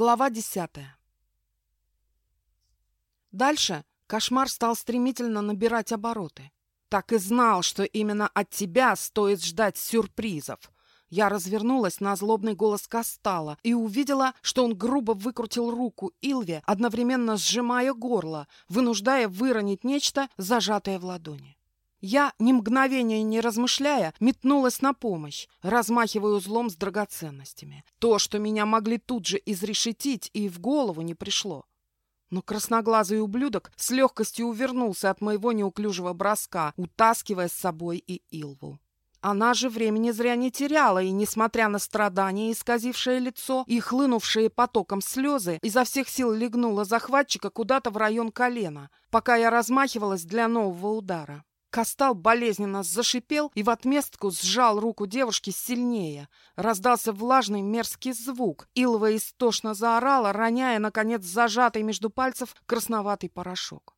Глава десятая. Дальше кошмар стал стремительно набирать обороты. Так и знал, что именно от тебя стоит ждать сюрпризов. Я развернулась на злобный голос Кастала и увидела, что он грубо выкрутил руку Илве, одновременно сжимая горло, вынуждая выронить нечто, зажатое в ладони. Я, ни мгновения не размышляя, метнулась на помощь, размахивая узлом с драгоценностями. То, что меня могли тут же изрешетить, и в голову не пришло. Но красноглазый ублюдок с легкостью увернулся от моего неуклюжего броска, утаскивая с собой и Илву. Она же времени зря не теряла, и, несмотря на страдания, исказившее лицо и хлынувшие потоком слезы, изо всех сил легнула захватчика куда-то в район колена, пока я размахивалась для нового удара. Кастал болезненно зашипел и в отместку сжал руку девушки сильнее. Раздался влажный мерзкий звук. Илова истошно заорала, роняя, наконец, зажатый между пальцев красноватый порошок.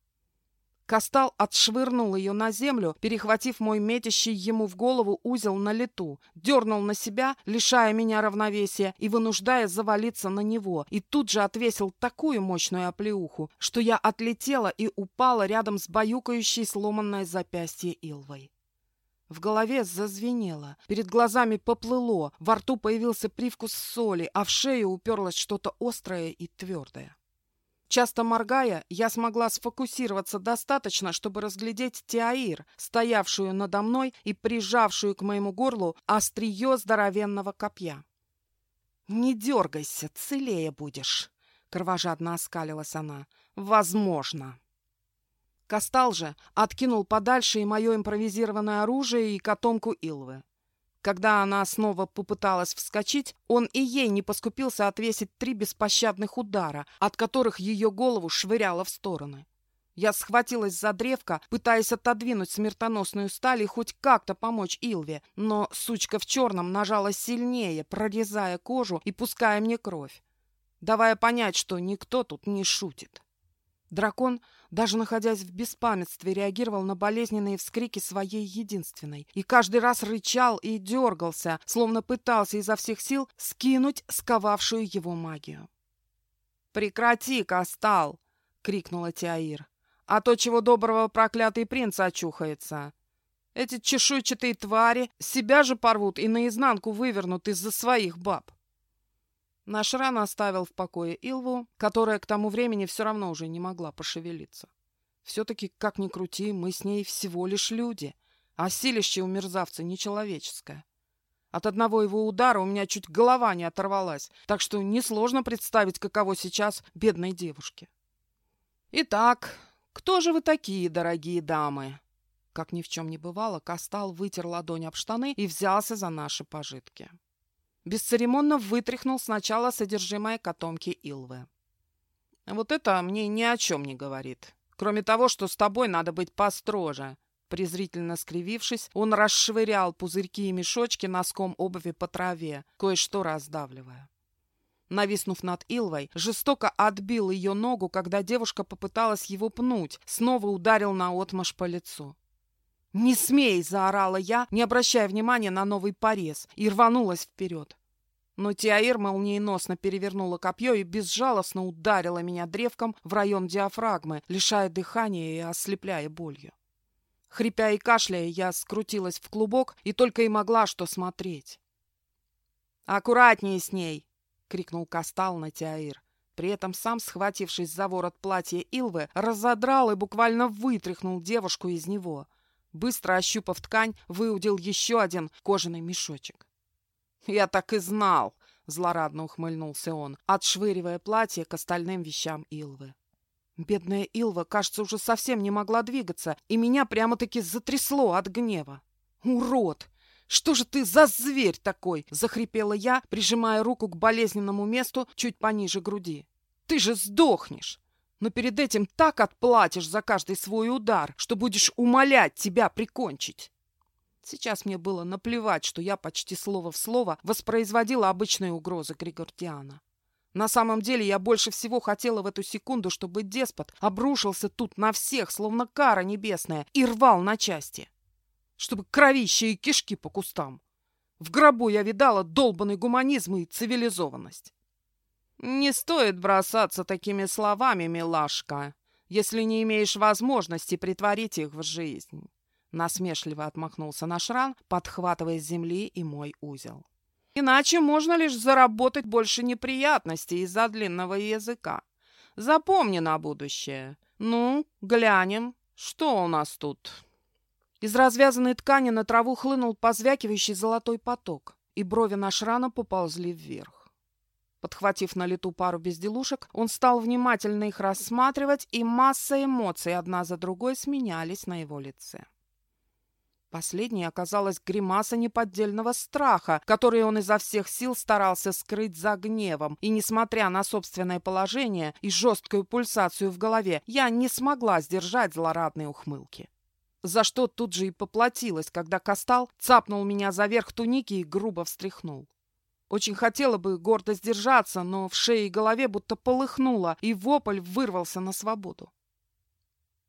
Кастал отшвырнул ее на землю, перехватив мой метящий ему в голову узел на лету, дернул на себя, лишая меня равновесия и вынуждая завалиться на него, и тут же отвесил такую мощную оплеуху, что я отлетела и упала рядом с баюкающей сломанное запястье Илвой. В голове зазвенело, перед глазами поплыло, во рту появился привкус соли, а в шею уперлось что-то острое и твердое. Часто моргая, я смогла сфокусироваться достаточно, чтобы разглядеть Тиаир, стоявшую надо мной и прижавшую к моему горлу острие здоровенного копья. «Не дергайся, целее будешь», — кровожадно оскалилась она. «Возможно». Кастал же откинул подальше и мое импровизированное оружие, и котомку Илвы. Когда она снова попыталась вскочить, он и ей не поскупился отвесить три беспощадных удара, от которых ее голову швыряло в стороны. Я схватилась за древко, пытаясь отодвинуть смертоносную сталь и хоть как-то помочь Илве, но сучка в черном нажала сильнее, прорезая кожу и пуская мне кровь, давая понять, что никто тут не шутит. Дракон даже находясь в беспамятстве, реагировал на болезненные вскрики своей единственной. И каждый раз рычал и дергался, словно пытался изо всех сил скинуть сковавшую его магию. «Прекрати, Кастал!» — крикнула Тиаир. «А то, чего доброго, проклятый принц очухается!» Эти чешуйчатые твари себя же порвут и наизнанку вывернут из-за своих баб. Наш ран оставил в покое Илву, которая к тому времени все равно уже не могла пошевелиться. Все-таки, как ни крути, мы с ней всего лишь люди, а силище у мерзавца нечеловеческое. От одного его удара у меня чуть голова не оторвалась, так что несложно представить, каково сейчас бедной девушке. «Итак, кто же вы такие, дорогие дамы?» Как ни в чем не бывало, Кастал вытер ладонь об штаны и взялся за наши пожитки. Бесцеремонно вытряхнул сначала содержимое котомки Илвы. «Вот это мне ни о чем не говорит. Кроме того, что с тобой надо быть построже». Презрительно скривившись, он расшвырял пузырьки и мешочки носком обуви по траве, кое-что раздавливая. Нависнув над Илвой, жестоко отбил ее ногу, когда девушка попыталась его пнуть, снова ударил наотмашь по лицу. «Не смей!» — заорала я, не обращая внимания на новый порез, и рванулась вперед. Но Тиаир молниеносно перевернула копье и безжалостно ударила меня древком в район диафрагмы, лишая дыхания и ослепляя болью. Хрипя и кашляя, я скрутилась в клубок и только и могла что смотреть. «Аккуратнее с ней!» — крикнул Кастал на Тиаир. При этом сам, схватившись за ворот платья Илвы, разодрал и буквально вытряхнул девушку из него — Быстро ощупав ткань, выудил еще один кожаный мешочек. «Я так и знал!» — злорадно ухмыльнулся он, отшвыривая платье к остальным вещам Илвы. Бедная Илва, кажется, уже совсем не могла двигаться, и меня прямо-таки затрясло от гнева. «Урод! Что же ты за зверь такой?» — захрипела я, прижимая руку к болезненному месту чуть пониже груди. «Ты же сдохнешь! Но перед этим так отплатишь за каждый свой удар, что будешь умолять тебя прикончить. Сейчас мне было наплевать, что я почти слово в слово воспроизводила обычные угрозы Григордиана. На самом деле я больше всего хотела в эту секунду, чтобы деспот обрушился тут на всех, словно кара небесная, и рвал на части. Чтобы кровище и кишки по кустам. В гробу я видала долбанный гуманизм и цивилизованность. «Не стоит бросаться такими словами, милашка, если не имеешь возможности притворить их в жизнь». Насмешливо отмахнулся Нашран, подхватывая с земли и мой узел. «Иначе можно лишь заработать больше неприятностей из-за длинного языка. Запомни на будущее. Ну, глянем, что у нас тут?» Из развязанной ткани на траву хлынул позвякивающий золотой поток, и брови Нашрана поползли вверх. Подхватив на лету пару безделушек, он стал внимательно их рассматривать, и масса эмоций одна за другой сменялись на его лице. Последней оказалась гримаса неподдельного страха, который он изо всех сил старался скрыть за гневом, и, несмотря на собственное положение и жесткую пульсацию в голове, я не смогла сдержать злорадные ухмылки. За что тут же и поплатилась, когда Кастал цапнул меня за верх туники и грубо встряхнул. Очень хотела бы гордо сдержаться, но в шее и голове будто полыхнуло, и вопль вырвался на свободу.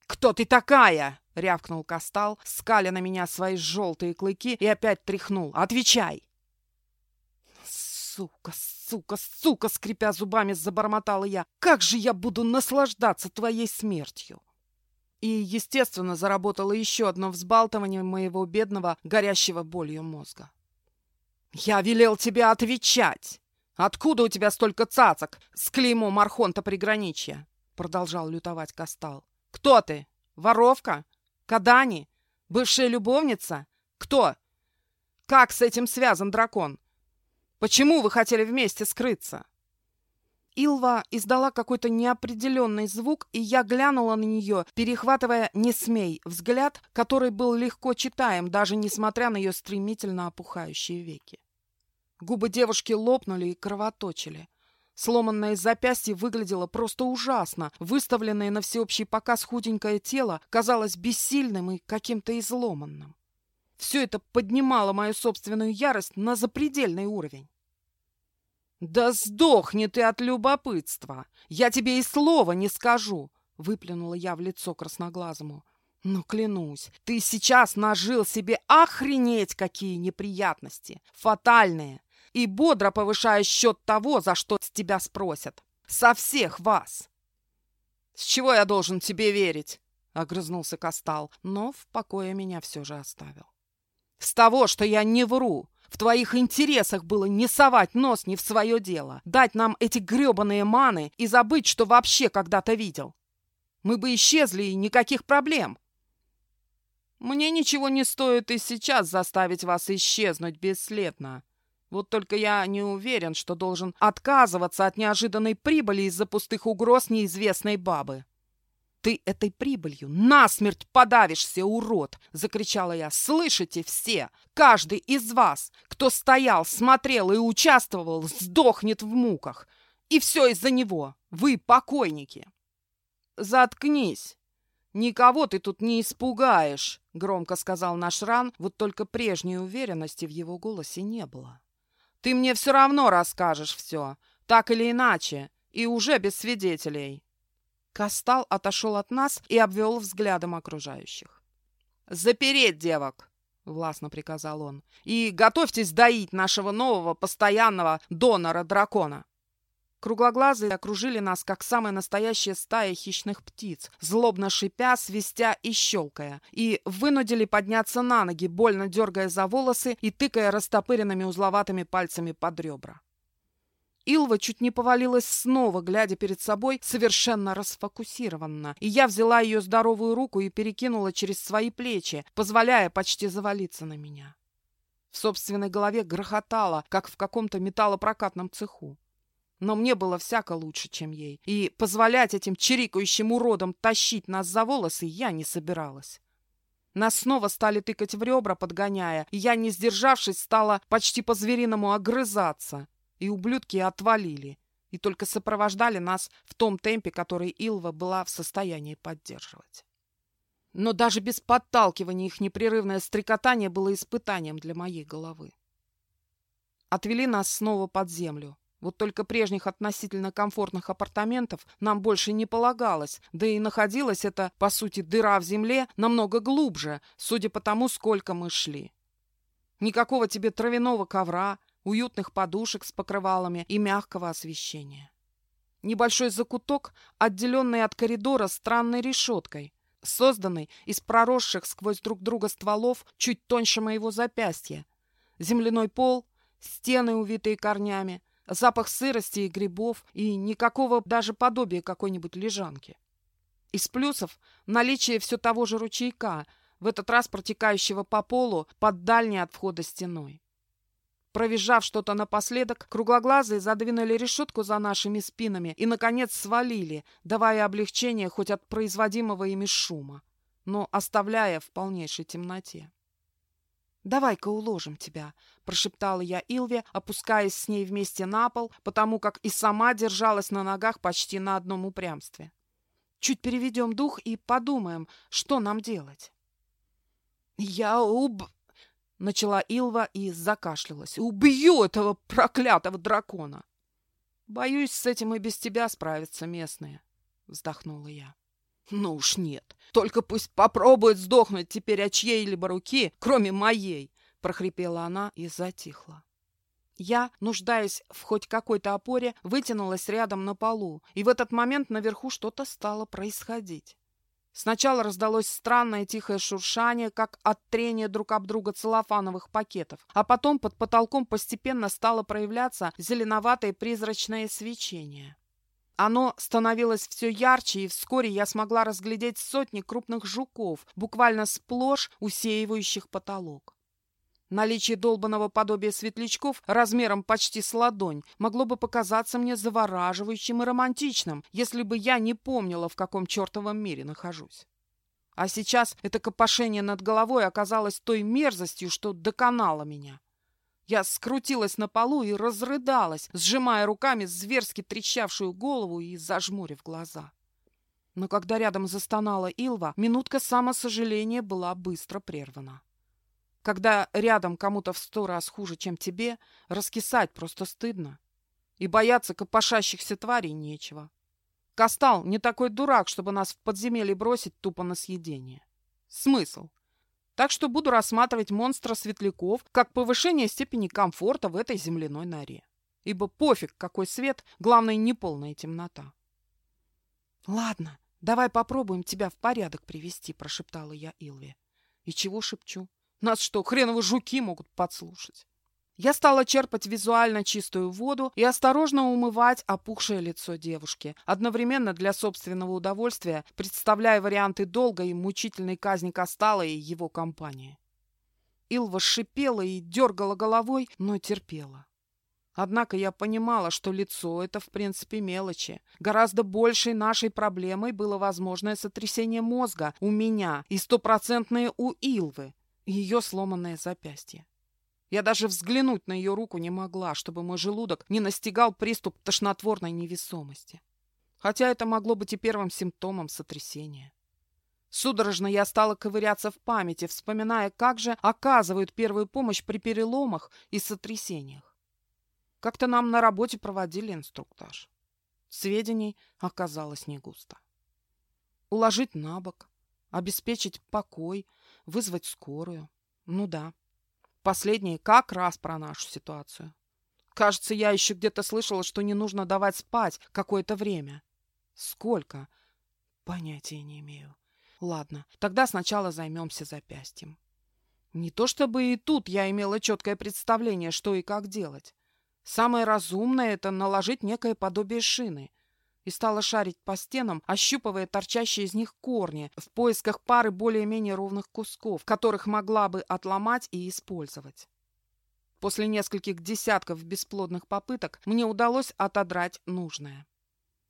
«Кто ты такая?» — рявкнул Кастал, скаля на меня свои желтые клыки и опять тряхнул. «Отвечай!» «Сука, сука, сука!» — скрипя зубами, забормотала я. «Как же я буду наслаждаться твоей смертью!» И, естественно, заработало еще одно взбалтывание моего бедного, горящего болью мозга. «Я велел тебе отвечать! Откуда у тебя столько цацок с клеймом Архонта приграничья?» Продолжал лютовать Кастал. «Кто ты? Воровка? Кадани? Бывшая любовница? Кто? Как с этим связан дракон? Почему вы хотели вместе скрыться?» Илва издала какой-то неопределенный звук, и я глянула на нее, перехватывая «не смей» взгляд, который был легко читаем, даже несмотря на ее стремительно опухающие веки. Губы девушки лопнули и кровоточили. Сломанное запястье выглядело просто ужасно. Выставленное на всеобщий показ худенькое тело казалось бессильным и каким-то изломанным. Все это поднимало мою собственную ярость на запредельный уровень. «Да сдохни ты от любопытства! Я тебе и слова не скажу!» — выплюнула я в лицо красноглазому. «Но клянусь, ты сейчас нажил себе охренеть какие неприятности! Фатальные! И бодро повышая счет того, за что с тебя спросят! Со всех вас!» «С чего я должен тебе верить?» — огрызнулся Кастал, но в покое меня все же оставил. «С того, что я не вру!» В твоих интересах было не совать нос не в свое дело, дать нам эти гребаные маны и забыть, что вообще когда-то видел. Мы бы исчезли, и никаких проблем. Мне ничего не стоит и сейчас заставить вас исчезнуть бесследно. Вот только я не уверен, что должен отказываться от неожиданной прибыли из-за пустых угроз неизвестной бабы. «Ты этой прибылью насмерть подавишься, урод!» — закричала я. «Слышите все? Каждый из вас, кто стоял, смотрел и участвовал, сдохнет в муках. И все из-за него. Вы покойники!» «Заткнись! Никого ты тут не испугаешь!» — громко сказал наш Ран, вот только прежней уверенности в его голосе не было. «Ты мне все равно расскажешь все, так или иначе, и уже без свидетелей!» Кастал отошел от нас и обвел взглядом окружающих. «Запереть девок!» — властно приказал он. «И готовьтесь доить нашего нового постоянного донора-дракона!» Круглоглазые окружили нас, как самая настоящая стая хищных птиц, злобно шипя, свистя и щелкая, и вынудили подняться на ноги, больно дергая за волосы и тыкая растопыренными узловатыми пальцами под ребра. Илва чуть не повалилась снова, глядя перед собой совершенно расфокусированно, и я взяла ее здоровую руку и перекинула через свои плечи, позволяя почти завалиться на меня. В собственной голове грохотало, как в каком-то металлопрокатном цеху. Но мне было всяко лучше, чем ей, и позволять этим чирикающим уродам тащить нас за волосы я не собиралась. Нас снова стали тыкать в ребра, подгоняя, и я, не сдержавшись, стала почти по-звериному огрызаться и ублюдки отвалили, и только сопровождали нас в том темпе, который Илва была в состоянии поддерживать. Но даже без подталкивания их непрерывное стрекотание было испытанием для моей головы. Отвели нас снова под землю. Вот только прежних относительно комфортных апартаментов нам больше не полагалось, да и находилась эта, по сути, дыра в земле намного глубже, судя по тому, сколько мы шли. Никакого тебе травяного ковра, уютных подушек с покрывалами и мягкого освещения. Небольшой закуток, отделенный от коридора странной решеткой, созданный из проросших сквозь друг друга стволов чуть тоньше моего запястья. Земляной пол, стены, увитые корнями, запах сырости и грибов и никакого даже подобия какой-нибудь лежанки. Из плюсов наличие все того же ручейка, в этот раз протекающего по полу под дальней от входа стеной. Провизжав что-то напоследок, круглоглазые задвинули решетку за нашими спинами и, наконец, свалили, давая облегчение хоть от производимого ими шума, но оставляя в полнейшей темноте. «Давай-ка уложим тебя», — прошептала я Илве, опускаясь с ней вместе на пол, потому как и сама держалась на ногах почти на одном упрямстве. «Чуть переведем дух и подумаем, что нам делать». «Я уб...» Начала Илва и закашлялась. «Убью этого проклятого дракона!» «Боюсь, с этим и без тебя справятся местные», — вздохнула я. «Ну уж нет. Только пусть попробует сдохнуть теперь от чьей-либо руки, кроме моей!» — прохрипела она и затихла. Я, нуждаясь в хоть какой-то опоре, вытянулась рядом на полу, и в этот момент наверху что-то стало происходить. Сначала раздалось странное тихое шуршание, как от трения друг об друга целлофановых пакетов, а потом под потолком постепенно стало проявляться зеленоватое призрачное свечение. Оно становилось все ярче, и вскоре я смогла разглядеть сотни крупных жуков, буквально сплошь усеивающих потолок. Наличие долбанного подобия светлячков размером почти с ладонь могло бы показаться мне завораживающим и романтичным, если бы я не помнила, в каком чертовом мире нахожусь. А сейчас это копошение над головой оказалось той мерзостью, что доконало меня. Я скрутилась на полу и разрыдалась, сжимая руками зверски трещавшую голову и зажмурив глаза. Но когда рядом застонала Илва, минутка самосожаления была быстро прервана. Когда рядом кому-то в сто раз хуже, чем тебе, раскисать просто стыдно. И бояться копошащихся тварей нечего. Кастал не такой дурак, чтобы нас в подземелье бросить тупо на съедение. Смысл? Так что буду рассматривать монстра светляков как повышение степени комфорта в этой земляной норе. Ибо пофиг, какой свет, главное, не полная темнота. «Ладно, давай попробуем тебя в порядок привести», — прошептала я Илве. «И чего шепчу? Нас что, хреновы жуки могут подслушать? Я стала черпать визуально чистую воду и осторожно умывать опухшее лицо девушки, одновременно для собственного удовольствия представляя варианты долгой и мучительной казни Кастала и его компании. Илва шипела и дергала головой, но терпела. Однако я понимала, что лицо — это, в принципе, мелочи. Гораздо большей нашей проблемой было возможное сотрясение мозга у меня и стопроцентное у Илвы, ее сломанное запястье. Я даже взглянуть на ее руку не могла, чтобы мой желудок не настигал приступ тошнотворной невесомости. Хотя это могло быть и первым симптомом сотрясения. Судорожно я стала ковыряться в памяти, вспоминая, как же оказывают первую помощь при переломах и сотрясениях. Как-то нам на работе проводили инструктаж. Сведений оказалось не густо. Уложить на бок, обеспечить покой — вызвать скорую. Ну да. Последнее как раз про нашу ситуацию. Кажется, я еще где-то слышала, что не нужно давать спать какое-то время. Сколько? Понятия не имею. Ладно, тогда сначала займемся запястьем. Не то чтобы и тут я имела четкое представление, что и как делать. Самое разумное — это наложить некое подобие шины — и стала шарить по стенам, ощупывая торчащие из них корни в поисках пары более-менее ровных кусков, которых могла бы отломать и использовать. После нескольких десятков бесплодных попыток мне удалось отодрать нужное.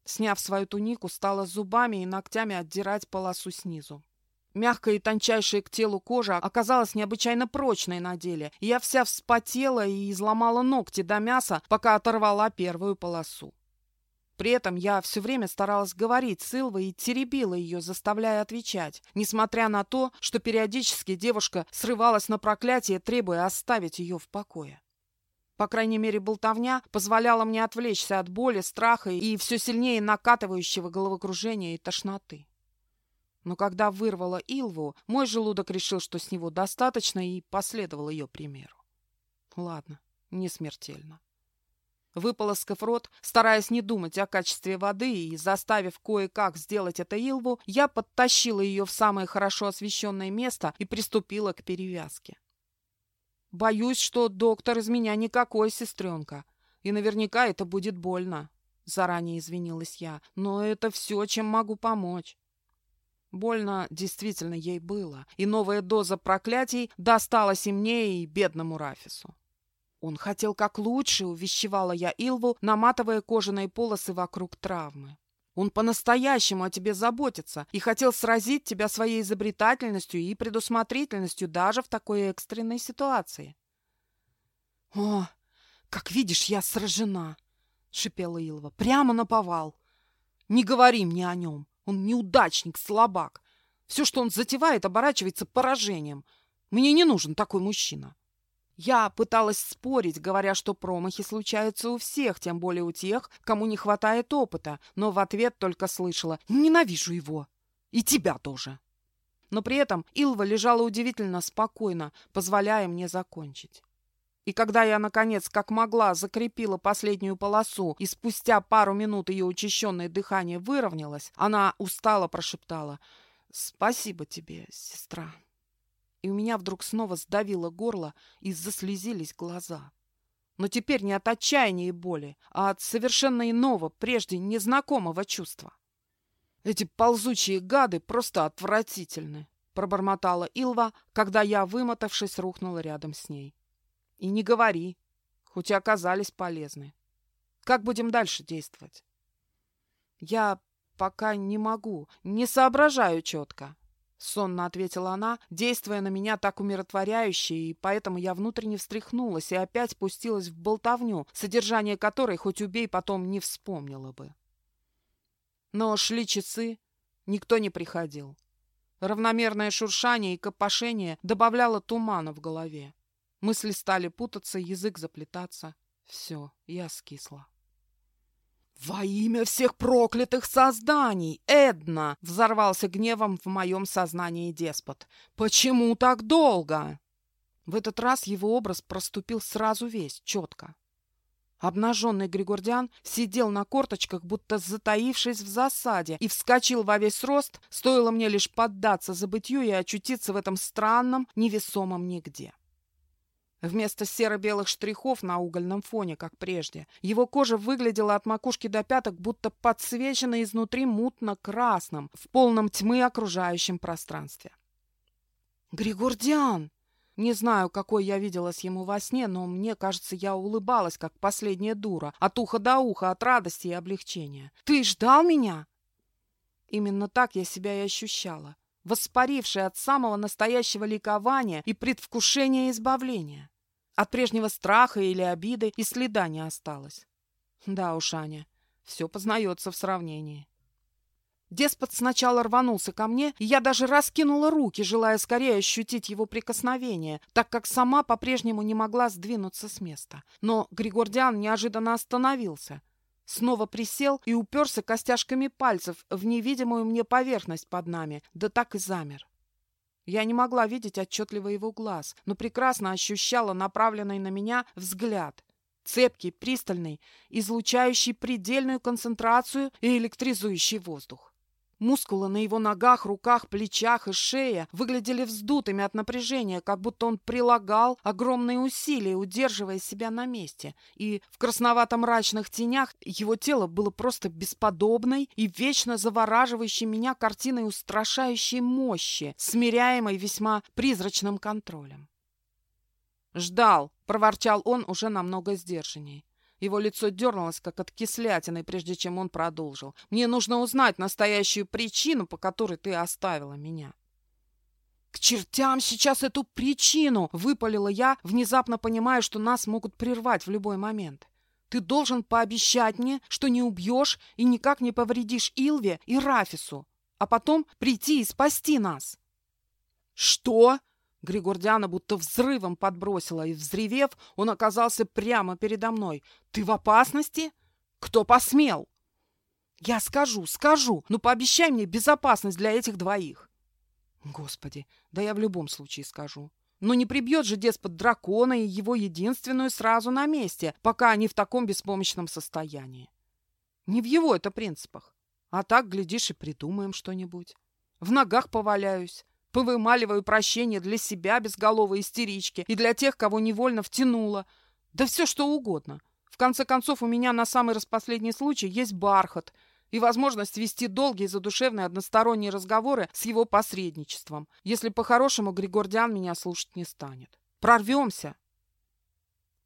Сняв свою тунику, стала зубами и ногтями отдирать полосу снизу. Мягкая и тончайшая к телу кожа оказалась необычайно прочной на деле, и я вся вспотела и изломала ногти до мяса, пока оторвала первую полосу. При этом я все время старалась говорить с Илвой и теребила ее, заставляя отвечать, несмотря на то, что периодически девушка срывалась на проклятие, требуя оставить ее в покое. По крайней мере, болтовня позволяла мне отвлечься от боли, страха и все сильнее накатывающего головокружения и тошноты. Но когда вырвала Илву, мой желудок решил, что с него достаточно, и последовал ее примеру. Ладно, не смертельно. Выполоскав рот, стараясь не думать о качестве воды и заставив кое-как сделать это Илву, я подтащила ее в самое хорошо освещенное место и приступила к перевязке. Боюсь, что доктор из меня никакой, сестренка, и наверняка это будет больно. Заранее извинилась я, но это все, чем могу помочь. Больно действительно ей было, и новая доза проклятий досталась и мне, и бедному Рафису. Он хотел как лучше, увещевала я Илву, наматывая кожаные полосы вокруг травмы. Он по-настоящему о тебе заботится и хотел сразить тебя своей изобретательностью и предусмотрительностью даже в такой экстренной ситуации. «О, как видишь, я сражена!» — шипела Илва. «Прямо на повал! Не говори мне о нем! Он неудачник, слабак! Все, что он затевает, оборачивается поражением! Мне не нужен такой мужчина!» Я пыталась спорить, говоря, что промахи случаются у всех, тем более у тех, кому не хватает опыта, но в ответ только слышала «Ненавижу его! И тебя тоже!» Но при этом Илва лежала удивительно спокойно, позволяя мне закончить. И когда я, наконец, как могла, закрепила последнюю полосу, и спустя пару минут ее учащенное дыхание выровнялось, она устало прошептала «Спасибо тебе, сестра» и у меня вдруг снова сдавило горло и заслезились глаза. Но теперь не от отчаяния и боли, а от совершенно иного, прежде незнакомого чувства. «Эти ползучие гады просто отвратительны», — пробормотала Илва, когда я, вымотавшись, рухнула рядом с ней. «И не говори, хоть и оказались полезны. Как будем дальше действовать?» «Я пока не могу, не соображаю четко», Сонно ответила она, действуя на меня так умиротворяюще, и поэтому я внутренне встряхнулась и опять пустилась в болтовню, содержание которой хоть убей потом не вспомнила бы. Но шли часы, никто не приходил. Равномерное шуршание и копошение добавляло тумана в голове. Мысли стали путаться, язык заплетаться. Все, я скисла. «Во имя всех проклятых созданий! Эдна!» — взорвался гневом в моем сознании деспот. «Почему так долго?» В этот раз его образ проступил сразу весь, четко. Обнаженный Григордян сидел на корточках, будто затаившись в засаде, и вскочил во весь рост, стоило мне лишь поддаться забытью и очутиться в этом странном, невесомом нигде. Вместо серо-белых штрихов на угольном фоне, как прежде, его кожа выглядела от макушки до пяток, будто подсвечена изнутри мутно-красным, в полном тьмы окружающем пространстве. «Григордиан!» Не знаю, какой я виделась ему во сне, но мне кажется, я улыбалась, как последняя дура, от уха до уха, от радости и облегчения. «Ты ждал меня?» Именно так я себя и ощущала, воспарившая от самого настоящего ликования и предвкушения избавления. От прежнего страха или обиды и следа не осталось. Да уж, Аня, все познается в сравнении. Деспот сначала рванулся ко мне, и я даже раскинула руки, желая скорее ощутить его прикосновение, так как сама по-прежнему не могла сдвинуться с места. Но Григордиан неожиданно остановился. Снова присел и уперся костяшками пальцев в невидимую мне поверхность под нами, да так и замер. Я не могла видеть отчетливо его глаз, но прекрасно ощущала направленный на меня взгляд. Цепкий, пристальный, излучающий предельную концентрацию и электризующий воздух. Мускулы на его ногах, руках, плечах и шее выглядели вздутыми от напряжения, как будто он прилагал огромные усилия, удерживая себя на месте. И в красновато-мрачных тенях его тело было просто бесподобной и вечно завораживающей меня картиной устрашающей мощи, смиряемой весьма призрачным контролем. «Ждал!» — проворчал он уже намного сдержанней. Его лицо дернулось, как от кислятины, прежде чем он продолжил. «Мне нужно узнать настоящую причину, по которой ты оставила меня». «К чертям сейчас эту причину!» — выпалила я, внезапно понимая, что нас могут прервать в любой момент. «Ты должен пообещать мне, что не убьешь и никак не повредишь Илве и Рафису, а потом прийти и спасти нас». «Что?» Григордиана будто взрывом подбросила, и, взревев, он оказался прямо передо мной. «Ты в опасности? Кто посмел?» «Я скажу, скажу, но пообещай мне безопасность для этих двоих». «Господи, да я в любом случае скажу. Но не прибьет же деспот дракона и его единственную сразу на месте, пока они в таком беспомощном состоянии. Не в его это принципах. А так, глядишь, и придумаем что-нибудь. В ногах поваляюсь, повымаливаю прощение для себя, безголовой истерички, и для тех, кого невольно втянула. Да все что угодно. В конце концов, у меня на самый распоследний случай есть бархат и возможность вести долгие задушевные односторонние разговоры с его посредничеством, если по-хорошему Григордиан меня слушать не станет. Прорвемся.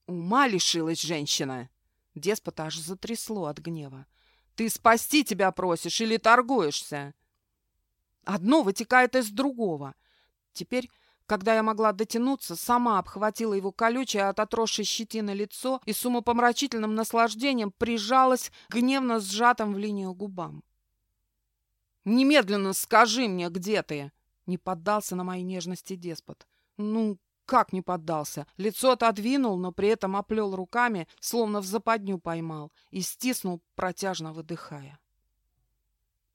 Ума лишилась женщина. Деспота аж затрясло от гнева. Ты спасти тебя просишь или торгуешься? Одно вытекает из другого. Теперь, когда я могла дотянуться, сама обхватила его колючее от отросшей щетины лицо и с умопомрачительным наслаждением прижалась гневно сжатым в линию губам. «Немедленно скажи мне, где ты!» Не поддался на мои нежности деспот. «Ну, как не поддался? Лицо отодвинул, но при этом оплел руками, словно в западню поймал, и стиснул, протяжно выдыхая.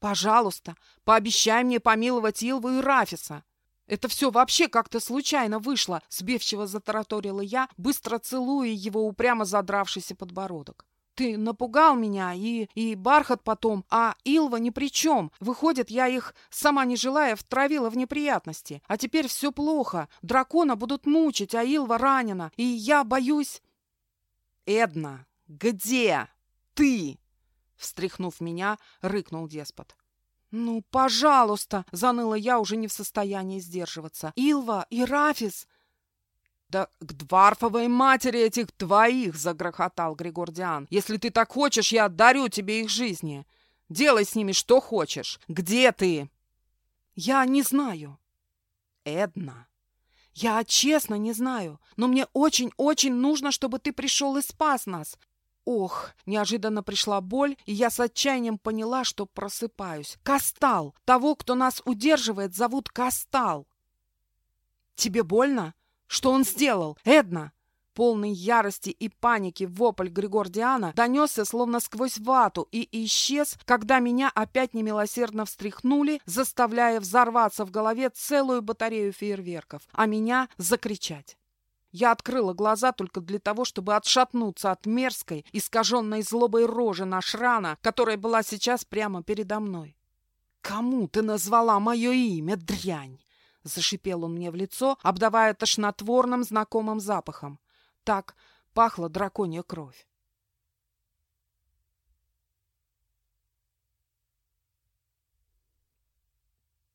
«Пожалуйста, пообещай мне помиловать Илву и Рафиса!» «Это все вообще как-то случайно вышло!» — сбивчиво затараторила я, быстро целуя его упрямо задравшийся подбородок. Ты напугал меня, и, и Бархат потом, а Илва ни при чем. Выходит, я их, сама не желая, втравила в неприятности. А теперь все плохо. Дракона будут мучить, а Илва ранена. И я боюсь... Эдна, где ты? Встряхнув меня, рыкнул деспот. «Ну, пожалуйста!» — заныла я, уже не в состоянии сдерживаться. «Илва и Рафис!» «Да к дворфовой матери этих двоих!» — загрохотал Григордиан. «Если ты так хочешь, я дарю тебе их жизни. Делай с ними что хочешь. Где ты?» «Я не знаю». «Эдна». «Я честно не знаю, но мне очень-очень нужно, чтобы ты пришел и спас нас. Ох, неожиданно пришла боль, и я с отчаянием поняла, что просыпаюсь. Кастал! Того, кто нас удерживает, зовут Кастал. Тебе больно? Что он сделал? Эдна!» Полный ярости и паники вопль Григордиана донесся словно сквозь вату и исчез, когда меня опять немилосердно встряхнули, заставляя взорваться в голове целую батарею фейерверков, а меня закричать. Я открыла глаза только для того, чтобы отшатнуться от мерзкой, искаженной злобой рожи Нашрана, которая была сейчас прямо передо мной. «Кому ты назвала мое имя, дрянь?» — зашипел он мне в лицо, обдавая тошнотворным знакомым запахом. Так пахла драконья кровь.